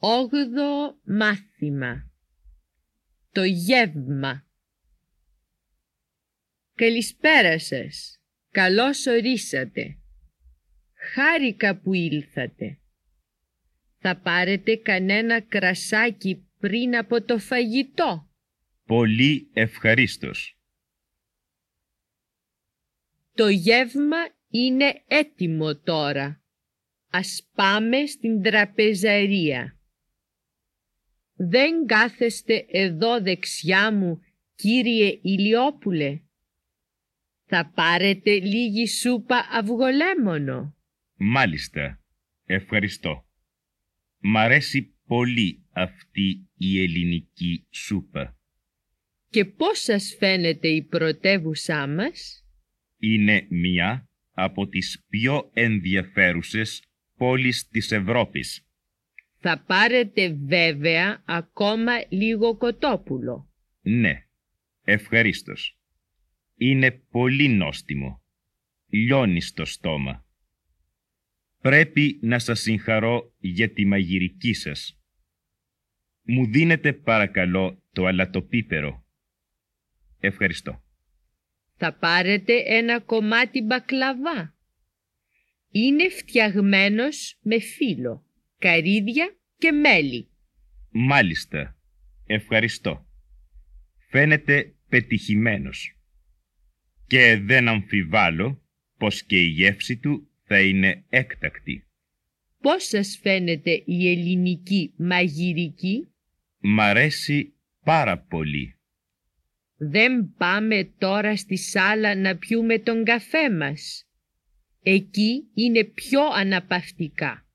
Όγδοο μάθημα. Το γεύμα. Καλησπέρα σας. Καλώς ορίσατε. Χάρηκα που ήλθατε. Θα πάρετε κανένα κρασάκι πριν από το φαγητό. Πολύ ευχαρίστως. Το γεύμα είναι έτοιμο τώρα. Ας πάμε στην τραπεζαρία. Δεν κάθεστε εδώ δεξιά μου, κύριε Ηλιόπουλε. Θα πάρετε λίγη σούπα αυγολέμονο. Μάλιστα. Ευχαριστώ. Μ' αρέσει πολύ αυτή η ελληνική σούπα. Και πώς σας φαίνεται η πρωτεύουσά μας; Είναι μία από τις πιο ενδιαφέρουσες πόλεις της Ευρώπης. Θα πάρετε βέβαια ακόμα λίγο κοτόπουλο. Ναι, ευχαρίστως. Είναι πολύ νόστιμο. Λιώνει στο στόμα. Πρέπει να σας συγχαρώ για τη μαγειρική σας. Μου δίνετε παρακαλώ το αλατοπίπερο. Ευχαριστώ. Θα πάρετε ένα κομμάτι μπακλαβά. Είναι φτιαγμένος με φύλλο, καρύδια και μέλι. Μάλιστα. Ευχαριστώ. Φαίνεται πετυχημένος. Και δεν αμφιβάλλω πως και η γεύση του θα είναι έκτακτη. Πώς σας φαίνεται η ελληνική μαγειρική; Μ' αρέσει πάρα πολύ. Δεν πάμε τώρα στη σάλα να πιούμε τον καφέ μας. Εκεί είναι πιο αναπαυτικά.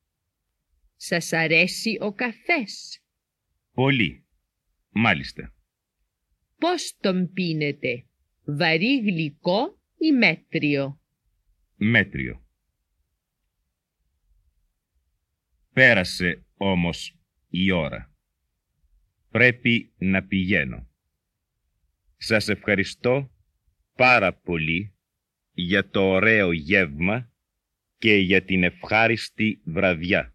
Σας αρέσει ο καφές; Πολύ. Μάλιστα. Πώς τον πίνετε, βαρύ γλυκό ή μέτριο; Μέτριο. Πέρασε όμως η ώρα. Πρέπει να πηγαίνω. Σας ευχαριστώ πάρα πολύ για το ωραίο γεύμα και για την ευχάριστη βραδιά.